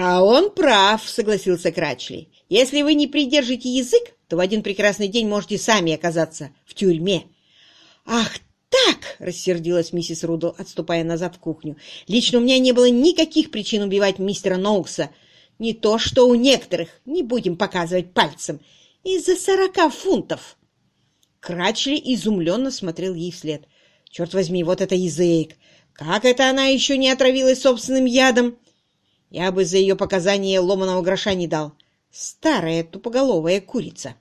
«А он прав», — согласился Крачли. «Если вы не придержите язык, то в один прекрасный день можете сами оказаться в тюрьме». «Ах так!» — рассердилась миссис Рудл, отступая назад в кухню. «Лично у меня не было никаких причин убивать мистера Ноукса. Не то, что у некоторых, не будем показывать пальцем, из-за сорока фунтов». Крачли изумленно смотрел ей вслед. «Черт возьми, вот это язык! Как это она еще не отравилась собственным ядом? Я бы за ее показания ломаного гроша не дал. Старая тупоголовая курица!»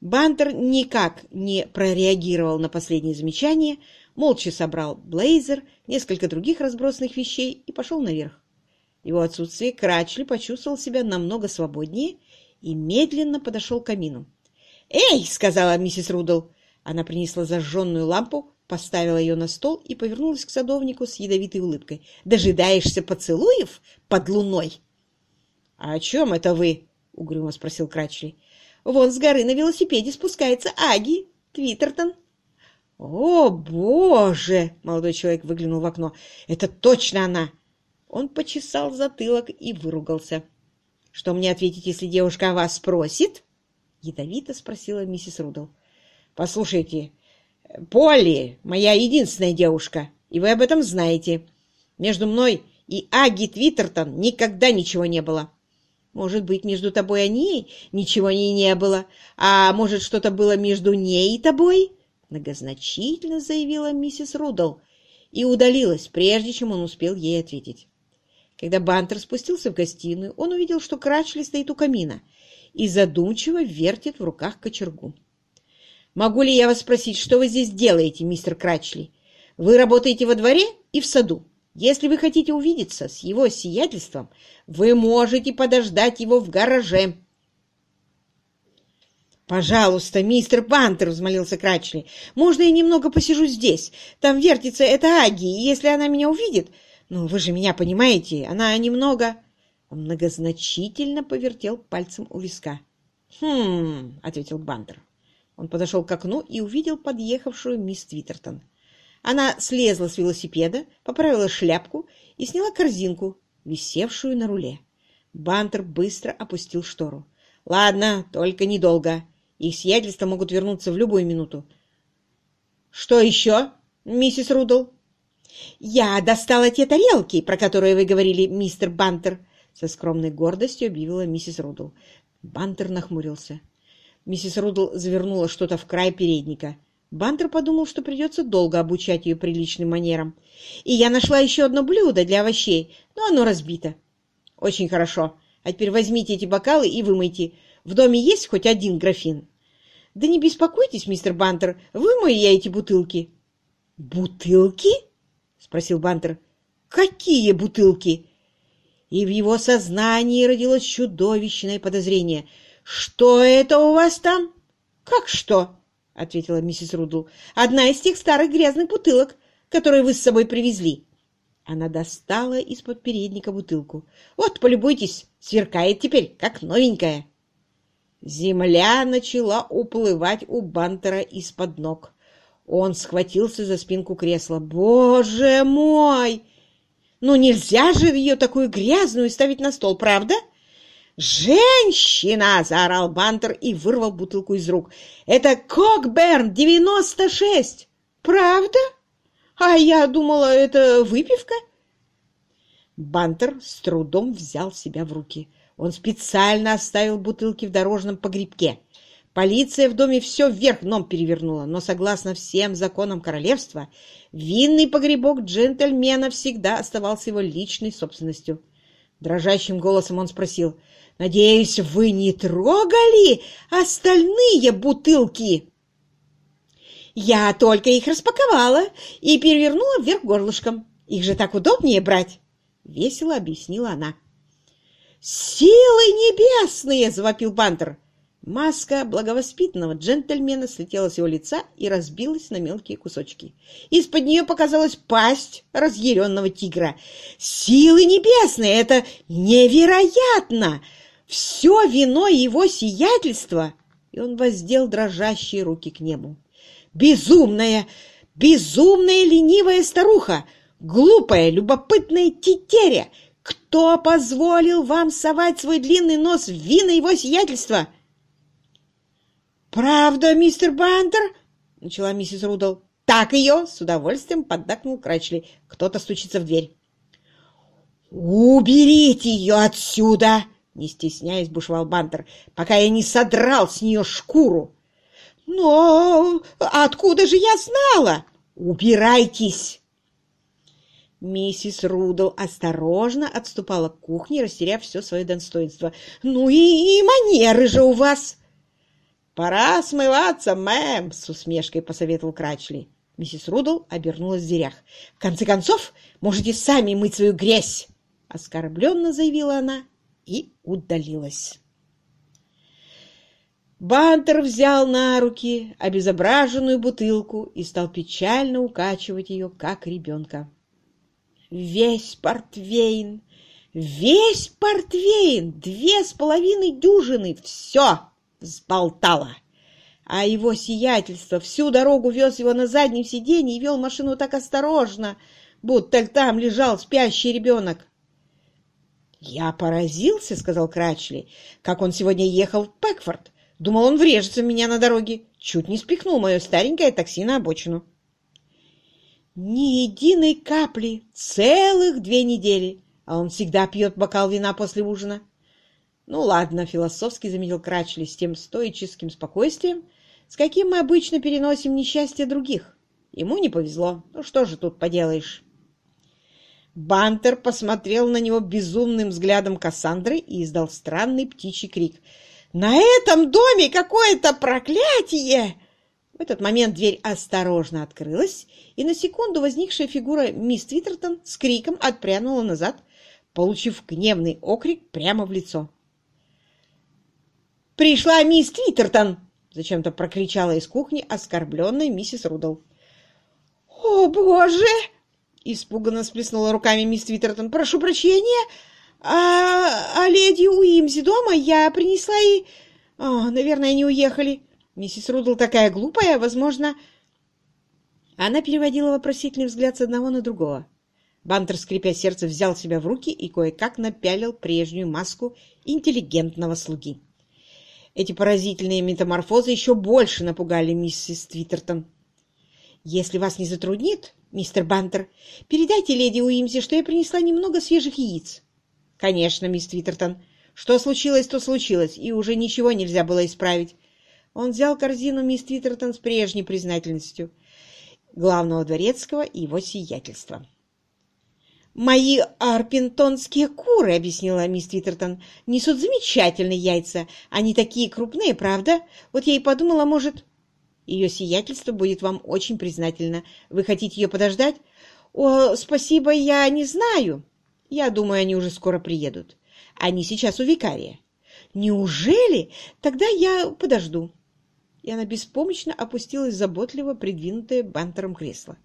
Бантер никак не прореагировал на последнее замечание, молча собрал блейзер, несколько других разбросанных вещей и пошел наверх. Его отсутствие Крачли почувствовал себя намного свободнее и медленно подошел к камину. «Эй!» — сказала миссис Рудл. Она принесла зажженную лампу, поставила ее на стол и повернулась к садовнику с ядовитой улыбкой. «Дожидаешься поцелуев под луной?» «А о чем это вы?» — угрюмо спросил Крачли. Вон с горы на велосипеде спускается Аги Твиттертон. «О, боже!» — молодой человек выглянул в окно. «Это точно она!» Он почесал затылок и выругался. «Что мне ответить, если девушка вас спросит?» Ядовито спросила миссис Рудл. «Послушайте, Полли — моя единственная девушка, и вы об этом знаете. Между мной и Аги Твиттертон никогда ничего не было. Может быть, между тобой и ней ничего не, не было, а может, что-то было между ней и тобой?» Многозначительно заявила миссис Рудл и удалилась, прежде чем он успел ей ответить. Когда Бантер спустился в гостиную, он увидел, что Крачли стоит у камина и задумчиво вертит в руках кочергу. «Могу ли я вас спросить, что вы здесь делаете, мистер Крачли? Вы работаете во дворе и в саду?» Если вы хотите увидеться с его сиятельством, вы можете подождать его в гараже. «Пожалуйста, мистер Пантер!» — взмолился Крачли. «Можно я немного посижу здесь? Там вертится эта Аги, и если она меня увидит... Ну, вы же меня понимаете, она немного...» Он многозначительно повертел пальцем у виска. «Хм...» — ответил Бантер. Он подошел к окну и увидел подъехавшую мисс Твиттертон. Она слезла с велосипеда, поправила шляпку и сняла корзинку, висевшую на руле. Бантер быстро опустил штору. «Ладно, только недолго. Их сиятельства могут вернуться в любую минуту». «Что еще, миссис Рудл?» «Я достала те тарелки, про которые вы говорили, мистер Бантер», со скромной гордостью объявила миссис Рудл. Бантер нахмурился. Миссис Рудл завернула что-то в край передника. Бантер подумал, что придется долго обучать ее приличным манерам. И я нашла еще одно блюдо для овощей, но оно разбито. Очень хорошо. А теперь возьмите эти бокалы и вымойте. В доме есть хоть один графин? Да не беспокойтесь, мистер Бантер, вымою я эти бутылки. Бутылки? Спросил Бантер. Какие бутылки? И в его сознании родилось чудовищное подозрение. Что это у вас там? Как что? — ответила миссис Рудл. — Одна из тех старых грязных бутылок, которые вы с собой привезли. Она достала из-под передника бутылку. — Вот, полюбуйтесь, сверкает теперь, как новенькая. Земля начала уплывать у Бантера из-под ног. Он схватился за спинку кресла. «Боже мой! Ну нельзя же ее такую грязную ставить на стол, правда?» «Женщина!» — заорал Бантер и вырвал бутылку из рук. «Это Кокберн, 96! Правда? А я думала, это выпивка?» Бантер с трудом взял себя в руки. Он специально оставил бутылки в дорожном погребке. Полиция в доме все вверх дном перевернула, но, согласно всем законам королевства, винный погребок джентльмена всегда оставался его личной собственностью. Дрожащим голосом он спросил — Надеюсь, вы не трогали остальные бутылки? Я только их распаковала и перевернула вверх горлышком. Их же так удобнее брать, — весело объяснила она. «Силы небесные!» — завопил Бантер. Маска благовоспитанного джентльмена слетела с его лица и разбилась на мелкие кусочки. Из-под нее показалась пасть разъяренного тигра. «Силы небесные! Это невероятно! Все вино его сиятельства, и он воздел дрожащие руки к небу. Безумная, безумная ленивая старуха, глупая, любопытная тетеря, Кто позволил вам совать свой длинный нос в вина его сиятельства? «Правда, мистер Бантер?» — начала миссис Рудл. «Так ее!» — с удовольствием поддакнул Крачли. Кто-то стучится в дверь. «Уберите ее отсюда!» — не стесняясь, бушевал Бантер, пока я не содрал с нее шкуру. «Но откуда же я знала?» «Убирайтесь!» Миссис Рудл осторожно отступала к кухне, растеряв все свое достоинство. «Ну и, и манеры же у вас!» «Пора смываться, мэм!» — с усмешкой посоветовал Крачли. Миссис Рудл обернулась в дверях. «В конце концов, можете сами мыть свою грязь!» — оскорбленно заявила она и удалилась. Бантер взял на руки обезображенную бутылку и стал печально укачивать ее, как ребенка. Весь портвейн, весь портвейн, две с половиной дюжины, все взболтало. А его сиятельство всю дорогу вез его на заднем сиденье и вел машину так осторожно, будто там лежал спящий ребенок. «Я поразился», — сказал Крачли, — «как он сегодня ехал в Пэкфорд. Думал, он врежется в меня на дороге. Чуть не спихнул мое старенькое такси на обочину». Ни единой капли, целых две недели, а он всегда пьет бокал вина после ужина. Ну ладно, философски заметил Крачли с тем стоическим спокойствием, с каким мы обычно переносим несчастье других. Ему не повезло. Ну что же тут поделаешь? Бантер посмотрел на него безумным взглядом Кассандры и издал странный птичий крик. «На этом доме какое-то проклятие!» В этот момент дверь осторожно открылась, и на секунду возникшая фигура мисс Твиттертон с криком отпрянула назад, получив гневный окрик прямо в лицо. «Пришла мисс Твиттертон!» — зачем-то прокричала из кухни оскорбленная миссис Рудл. «О, боже!» — испуганно сплеснула руками мисс Твиттертон. «Прошу прощения, а, а леди Уимзи дома я принесла и... О, наверное, они уехали». Миссис Рудл такая глупая, возможно...» Она переводила вопросительный взгляд с одного на другого. Бантер, скрипя сердце, взял себя в руки и кое-как напялил прежнюю маску интеллигентного слуги. Эти поразительные метаморфозы еще больше напугали миссис Твиттертон. «Если вас не затруднит, мистер Бантер, передайте леди Уимзи, что я принесла немного свежих яиц». «Конечно, мисс Твиттертон. Что случилось, то случилось, и уже ничего нельзя было исправить. Он взял корзину мисс Твиттертон с прежней признательностью главного дворецкого и его сиятельства. «Мои арпентонские куры, — объяснила мисс Твиттертон, — несут замечательные яйца. Они такие крупные, правда? Вот я и подумала, может...» «Ее сиятельство будет вам очень признательно. Вы хотите ее подождать?» «О, спасибо, я не знаю. Я думаю, они уже скоро приедут. Они сейчас у викария». «Неужели? Тогда я подожду и она беспомощно опустилась заботливо придвинутое бантером кресло.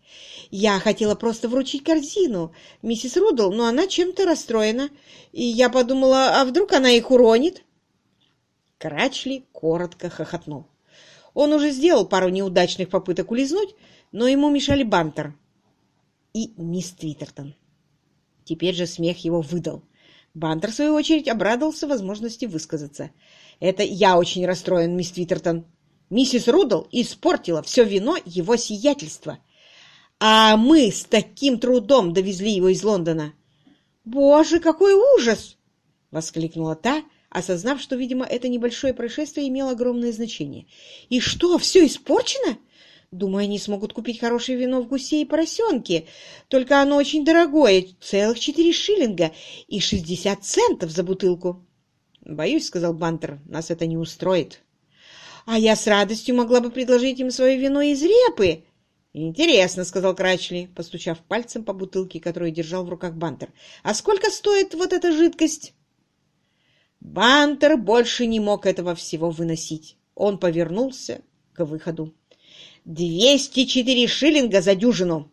«Я хотела просто вручить корзину, миссис Рудл, но она чем-то расстроена, и я подумала, а вдруг она их уронит?» Крачли коротко хохотнул. Он уже сделал пару неудачных попыток улизнуть, но ему мешали Бантер и мисс Твиттертон. Теперь же смех его выдал. Бантер, в свою очередь, обрадовался возможности высказаться. «Это я очень расстроен, мисс Твиттертон. Миссис Рудл испортила все вино его сиятельства. А мы с таким трудом довезли его из Лондона. «Боже, какой ужас!» — воскликнула та, осознав, что, видимо, это небольшое происшествие имело огромное значение. «И что, все испорчено?» Думаю, они смогут купить хорошее вино в гусе и поросенке. Только оно очень дорогое, целых четыре шиллинга и шестьдесят центов за бутылку. Боюсь, — сказал Бантер, — нас это не устроит. А я с радостью могла бы предложить им свое вино из репы. Интересно, сказал Крачли, постучав пальцем по бутылке, которую держал в руках Бантер. А сколько стоит вот эта жидкость? Бантер больше не мог этого всего выносить. Он повернулся к выходу. «Двести четыре шиллинга за дюжину!»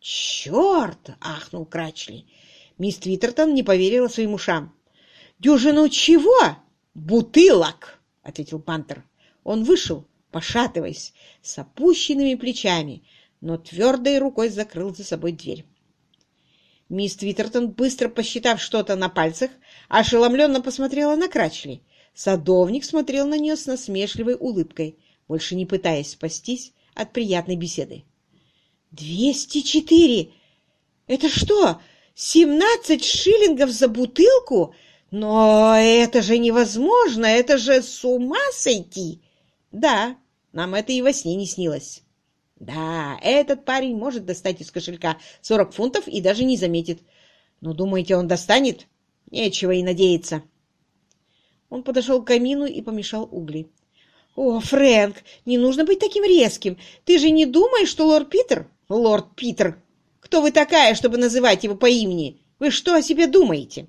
«Черт!» — ахнул Крачли. Мисс Твиттертон не поверила своим ушам. «Дюжину чего?» «Бутылок!» — ответил Пантер. Он вышел, пошатываясь, с опущенными плечами, но твердой рукой закрыл за собой дверь. Мисс Твиттертон, быстро посчитав что-то на пальцах, ошеломленно посмотрела на Крачли. Садовник смотрел на нее с насмешливой улыбкой, больше не пытаясь спастись от приятной беседы. «Двести четыре! Это что, семнадцать шиллингов за бутылку? Но это же невозможно! Это же с ума сойти!» «Да, нам это и во сне не снилось». Да, этот парень может достать из кошелька сорок фунтов и даже не заметит. Но думаете, он достанет? Нечего и надеяться. Он подошел к камину и помешал угли. «О, Фрэнк, не нужно быть таким резким. Ты же не думаешь, что лорд Питер...» «Лорд Питер! Кто вы такая, чтобы называть его по имени? Вы что о себе думаете?»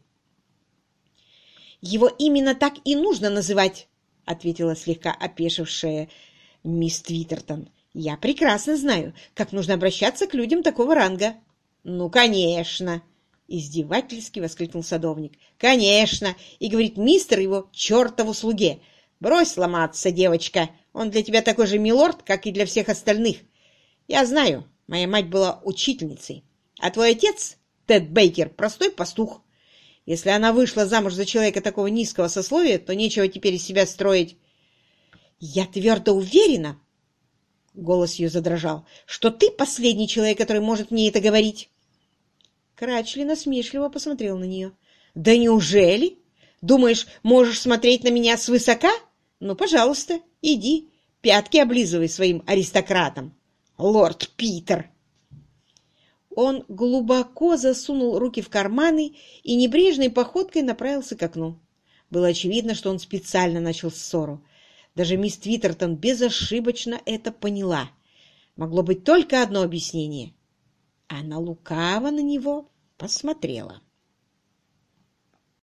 «Его именно так и нужно называть», — ответила слегка опешившая мисс Твиттертон. Я прекрасно знаю, как нужно обращаться к людям такого ранга. Ну, конечно, издевательски воскликнул садовник. Конечно, и говорит мистер его чертову слуге. Брось ломаться, девочка, он для тебя такой же милорд, как и для всех остальных. Я знаю, моя мать была учительницей, а твой отец, Тед Бейкер, простой пастух. Если она вышла замуж за человека такого низкого сословия, то нечего теперь из себя строить. Я твердо уверена, голос ее задрожал, что ты последний человек, который может мне это говорить. Крачли насмешливо посмотрел на нее. Да неужели? Думаешь, можешь смотреть на меня свысока? Ну, пожалуйста, иди, пятки облизывай своим аристократам. Лорд Питер! Он глубоко засунул руки в карманы и небрежной походкой направился к окну. Было очевидно, что он специально начал ссору. Даже мисс Твиттертон безошибочно это поняла. Могло быть только одно объяснение. Она лукаво на него посмотрела.